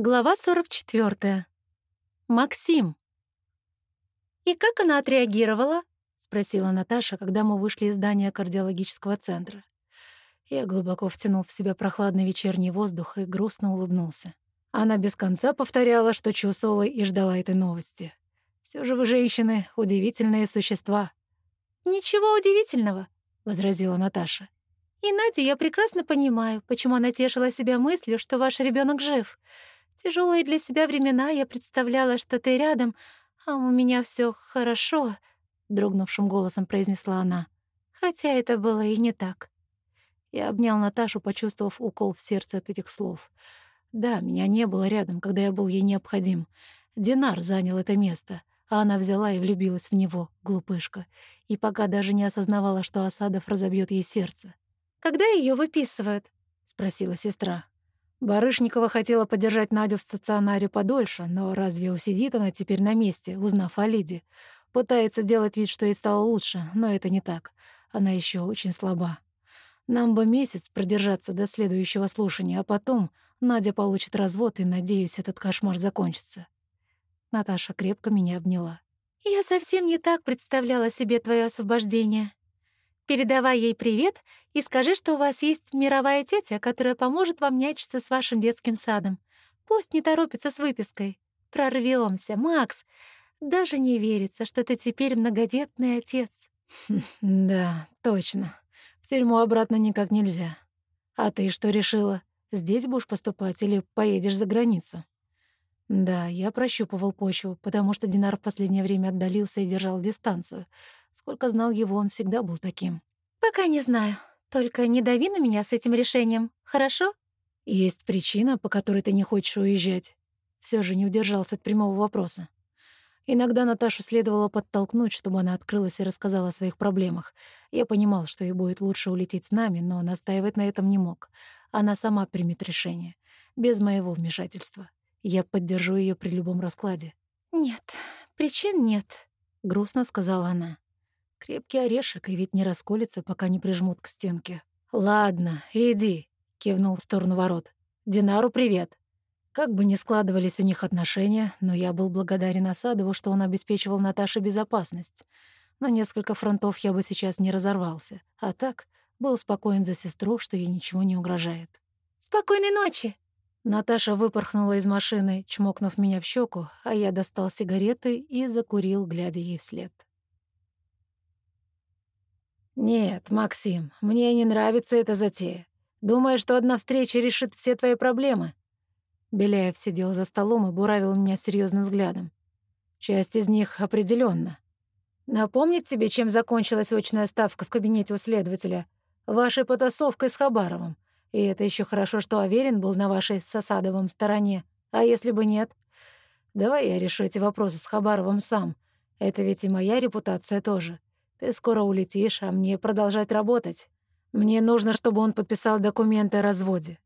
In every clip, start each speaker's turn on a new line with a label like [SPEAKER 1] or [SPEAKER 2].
[SPEAKER 1] Глава 44. Максим. «И как она отреагировала?» — спросила Наташа, когда мы вышли из здания кардиологического центра. Я глубоко втянул в себя прохладный вечерний воздух и грустно улыбнулся. Она без конца повторяла, что чувствовала и ждала этой новости. Все же вы, женщины, удивительные существа».
[SPEAKER 2] «Ничего удивительного», —
[SPEAKER 1] возразила Наташа.
[SPEAKER 2] «И Надю я прекрасно понимаю, почему она тешила себя мыслью, что ваш ребенок жив. Тяжелые для себя времена я представляла, что ты рядом, а у меня все хорошо», — дрогнувшим голосом произнесла она. «Хотя это было и не так».
[SPEAKER 1] Я обнял Наташу, почувствовав укол в сердце от этих слов. Да, меня не было рядом, когда я был ей необходим. Динар занял это место, а она взяла и влюбилась в него, глупышка, и пока даже не осознавала, что Осадов разобьет ей сердце.
[SPEAKER 2] «Когда ее выписывают?»
[SPEAKER 1] — спросила сестра. Барышникова хотела подержать Надю в стационаре подольше, но разве усидит она теперь на месте, узнав о Лиде? Пытается делать вид, что ей стало лучше, но это не так. Она еще очень слаба. Нам бы месяц продержаться до следующего слушания, а потом Надя получит развод, и, надеюсь, этот кошмар закончится. Наташа крепко меня обняла.
[SPEAKER 2] «Я совсем не так представляла себе твое освобождение», Передавай ей привет и скажи, что у вас есть мировая тетя, которая поможет вам нянчиться с вашим детским садом. Пусть не торопится с выпиской. Прорвемся, Макс. Даже не верится, что ты теперь многодетный отец.
[SPEAKER 1] Да, точно. В тюрьму обратно никак нельзя. А ты что решила? Здесь будешь поступать или поедешь за границу? Да, я прощупывал почву, потому что Динар в последнее время отдалился и держал дистанцию — Сколько знал его, он всегда был таким.
[SPEAKER 2] «Пока не знаю. Только не дави на меня с этим решением, хорошо?»
[SPEAKER 1] «Есть причина, по которой ты не хочешь уезжать?» Все же не удержался от прямого вопроса. Иногда Наташу следовало подтолкнуть, чтобы она открылась и рассказала о своих проблемах. Я понимал, что ей будет лучше улететь с нами, но настаивать на этом не мог. Она сама примет решение, без моего вмешательства. Я поддержу ее при любом раскладе.
[SPEAKER 2] «Нет, причин нет», — грустно сказала она.
[SPEAKER 1] Крепкий орешек, и ведь не расколется, пока не прижмут к стенке. «Ладно, иди», — кивнул в сторону ворот. «Динару привет». Как бы ни складывались у них отношения, но я был благодарен Осадову, что он обеспечивал Наташе безопасность. На несколько фронтов я бы сейчас не разорвался, а так был спокоен за сестру, что ей ничего не угрожает.
[SPEAKER 2] «Спокойной ночи!»
[SPEAKER 1] Наташа выпорхнула из машины, чмокнув меня в щеку, а я достал сигареты и закурил, глядя ей вслед. «Нет, Максим, мне не нравится эта затея. Думаешь, что одна встреча решит все твои проблемы?» Беляев сидел за столом и буравил меня серьезным взглядом. Часть из них определенно. Напомнить тебе, чем закончилась очная ставка в кабинете у следователя? Вашей потасовкой с Хабаровым. И это еще хорошо, что Аверин был на вашей с Осадовым стороне. А если бы нет? Давай я решу эти вопросы с Хабаровым сам. Это ведь и моя репутация тоже. Ты скоро улетишь, а мне продолжать работать. Мне нужно, чтобы он подписал документы о разводе.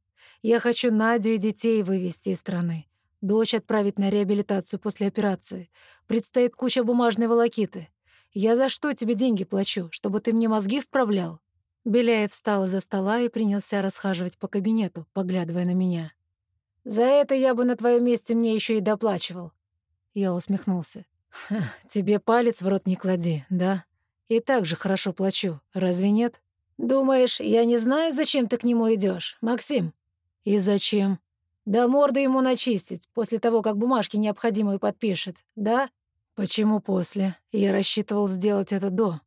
[SPEAKER 1] Я хочу Надю и детей вывести из страны. Дочь отправить на реабилитацию после операции. Предстоит куча бумажной волокиты. Я за что тебе деньги плачу? Чтобы ты мне мозги вправлял?» Беляев встал из-за стола и принялся расхаживать по кабинету, поглядывая на меня. «За это я бы на твоем месте мне еще и доплачивал». Я усмехнулся. «Тебе палец в рот не клади, да?» И так же хорошо плачу, разве нет? Думаешь, я не знаю, зачем ты к нему идешь, Максим? И зачем? Да морду ему начистить, после того, как бумажки необходимые подпишет, да? Почему после? Я рассчитывал сделать это до.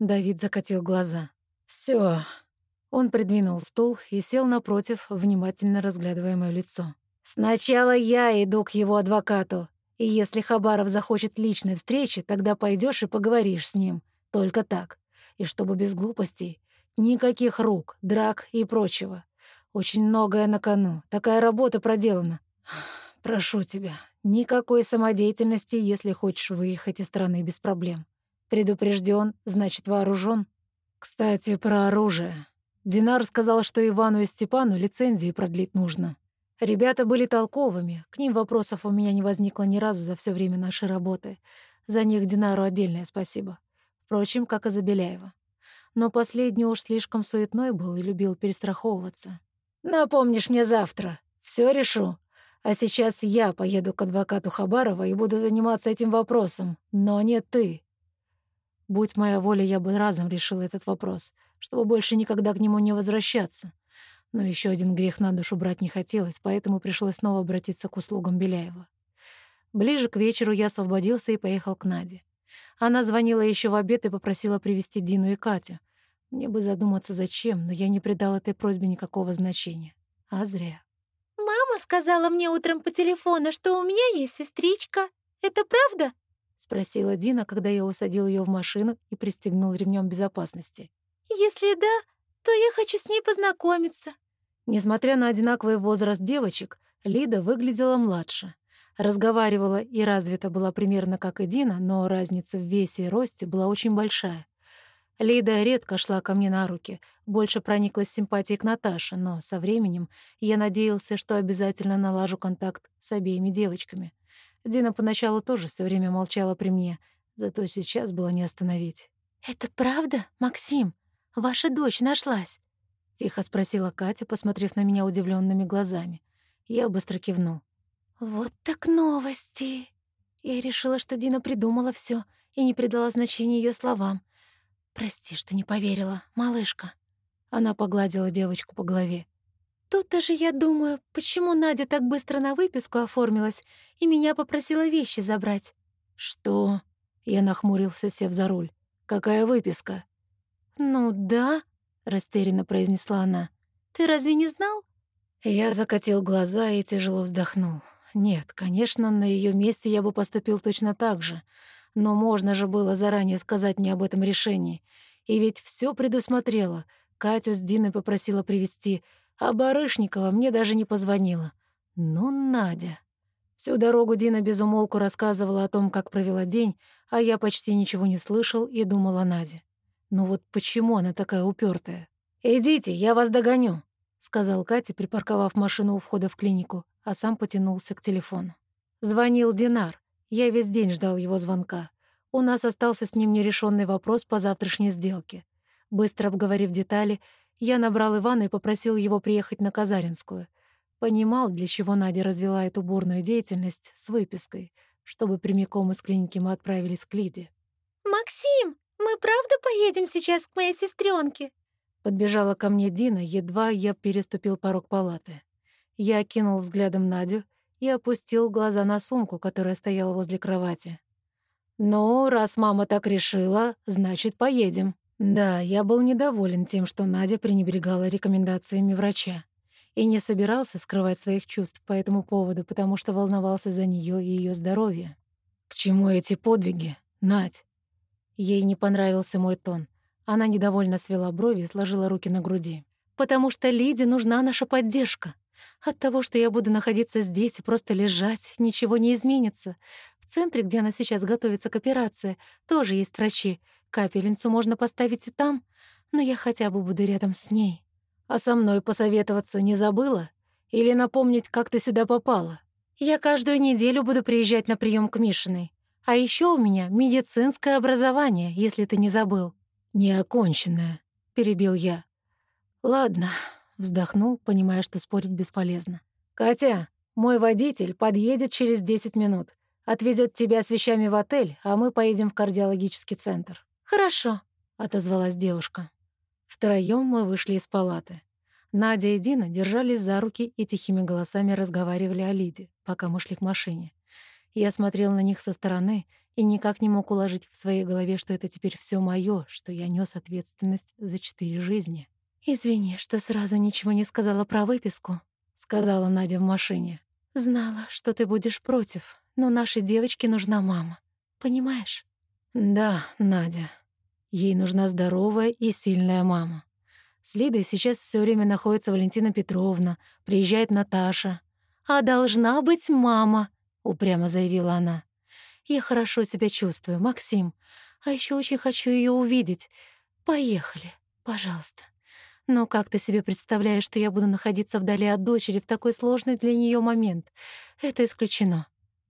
[SPEAKER 1] Давид закатил глаза. Все. Он придвинул стул и сел напротив, внимательно разглядывая моё лицо. «Сначала я иду к его адвокату, и если Хабаров захочет личной встречи, тогда пойдешь и поговоришь с ним. Только так. И чтобы без глупостей. Никаких рук, драк и прочего. Очень многое на кону. Такая работа проделана. Прошу тебя, никакой самодеятельности, если хочешь выехать из страны без проблем. Предупрежден, значит вооружен. Кстати, про оружие. Динар сказал, что Ивану и Степану лицензии продлить нужно. Ребята были толковыми, к ним вопросов у меня не возникло ни разу за все время нашей работы. За них Динару отдельное спасибо. Впрочем, как и Забеляева. Но последний уж слишком суетной был и любил перестраховываться. «Напомнишь мне завтра. Все решу. А сейчас я поеду к адвокату Хабарова и буду заниматься этим вопросом, но не ты. Будь моя воля, я бы разом решил этот вопрос, чтобы больше никогда к нему не возвращаться. Но еще один грех на душу брать не хотелось, поэтому пришлось снова обратиться к услугам Беляева. Ближе к вечеру я освободился и поехал к Наде. Она звонила еще в обед и попросила привести Дину и Катю. Мне бы задуматься, зачем, но я не придал этой просьбе никакого значения. А зря.
[SPEAKER 2] «Мама сказала мне утром по телефону, что у меня есть сестричка. Это правда?» — спросила Дина, когда я усадил ее в машину и пристегнул ремнем безопасности. «Если да, то я хочу с ней познакомиться».
[SPEAKER 1] Несмотря на одинаковый возраст девочек, Лида выглядела младше. Разговаривала и развита была примерно как и Дина, но разница в весе и росте была очень большая. Лида редко шла ко мне на руки, больше прониклась симпатией к Наташе, но со временем я надеялся, что обязательно налажу контакт с обеими девочками. Дина поначалу тоже все время молчала при мне, зато сейчас было не остановить.
[SPEAKER 2] «Это правда, Максим? Ваша дочь нашлась?» — тихо спросила Катя, посмотрев на меня удивленными глазами. Я быстро кивнул. «Вот так новости!» Я решила, что Дина придумала все и не придала значения ее словам. «Прости, что не поверила, малышка». Она погладила девочку по голове. «Тут-то же я думаю, почему Надя так быстро на выписку оформилась и меня попросила вещи забрать».
[SPEAKER 1] «Что?» — я нахмурился, сев за руль. «Какая выписка?»
[SPEAKER 2] «Ну да», — растерянно произнесла она. «Ты разве не знал?»
[SPEAKER 1] Я закатил глаза и тяжело вздохнул. Нет, конечно, на ее месте я бы поступил точно так же — но можно же было заранее сказать мне об этом решении. И ведь все предусмотрела. Катю с Диной попросила привести, а Барышникова мне даже не позвонила. Ну, Надя. Всю дорогу Дина безумолку рассказывала о том, как провела день, а я почти ничего не слышал и думал о Наде. Ну вот почему она такая упертая? «Идите, я вас догоню», — сказал Катя, припарковав машину у входа в клинику, а сам потянулся к телефону. Звонил Динар. Я весь день ждал его звонка. У нас остался с ним нерешенный вопрос по завтрашней сделке. Быстро обговорив детали, я набрал Ивана и попросил его приехать на Казаринскую. Понимал, для чего Надя развела эту бурную деятельность с выпиской, чтобы прямиком из клиники мы отправились к Лиде.
[SPEAKER 2] «Максим, мы правда поедем сейчас к моей сестренке?
[SPEAKER 1] Подбежала ко мне Дина, едва я переступил порог палаты. Я окинул взглядом Надю — и опустил глаза на сумку, которая стояла возле кровати. «Ну, раз мама так решила, значит, поедем». Да, я был недоволен тем, что Надя пренебрегала рекомендациями врача и не собирался скрывать своих чувств по этому поводу, потому что волновался за нее и ее здоровье. «К чему эти подвиги, Надь?» Ей не понравился мой тон. Она недовольно свела брови и сложила руки на груди.
[SPEAKER 2] «Потому что Лиде нужна наша поддержка. От того, что я буду находиться здесь и просто лежать, ничего не изменится. В центре, где она сейчас готовится к операции, тоже есть врачи. Капельницу можно поставить и там, но я хотя бы буду рядом с ней.
[SPEAKER 1] А со мной посоветоваться не забыла? Или напомнить, как ты сюда попала?
[SPEAKER 2] Я каждую неделю буду приезжать на прием к Мишиной. А еще у меня медицинское образование, если ты не забыл.
[SPEAKER 1] «Неоконченное», — перебил я. «Ладно, Вздохнул, понимая, что спорить бесполезно. «Катя, мой водитель подъедет через 10 минут. Отвезет тебя с вещами в отель, а мы поедем в кардиологический центр».
[SPEAKER 2] «Хорошо», —
[SPEAKER 1] отозвалась девушка. Втроём мы вышли из палаты. Надя и Дина держались за руки и тихими голосами разговаривали о Лиде, пока мы шли к машине. Я смотрел на них со стороны и никак не мог уложить в своей голове, что это теперь все моё, что я нёс ответственность за четыре жизни.
[SPEAKER 2] «Извини, что сразу ничего не сказала про выписку», — сказала Надя в машине. «Знала, что ты будешь против, но нашей девочке нужна мама. Понимаешь?»
[SPEAKER 1] «Да, Надя. Ей нужна здоровая и сильная мама. С Лидой сейчас все время находится Валентина Петровна, приезжает Наташа.
[SPEAKER 2] «А должна быть мама», — упрямо заявила она. «Я хорошо себя чувствую, Максим. А еще очень хочу ее увидеть. Поехали, пожалуйста». Но как ты себе представляешь, что я буду находиться вдали от дочери в такой сложный для нее момент? Это исключено».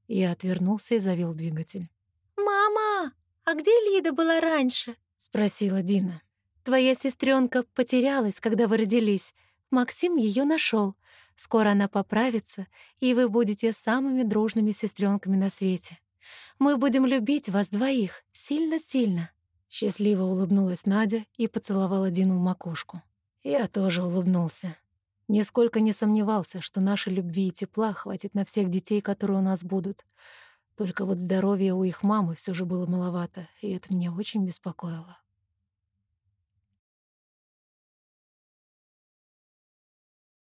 [SPEAKER 1] Я отвернулся и завел двигатель.
[SPEAKER 2] «Мама, а где Лида была раньше?» — спросила Дина. «Твоя сестренка потерялась, когда вы родились. Максим ее нашел. Скоро она поправится, и вы будете самыми дружными сестренками на свете. Мы будем любить вас двоих сильно-сильно».
[SPEAKER 1] Счастливо улыбнулась Надя и поцеловала Дину в макушку. Я тоже улыбнулся. Нисколько не сомневался, что нашей любви и тепла хватит на всех детей, которые у нас будут. Только вот здоровья у их мамы все же было маловато, и это меня очень беспокоило.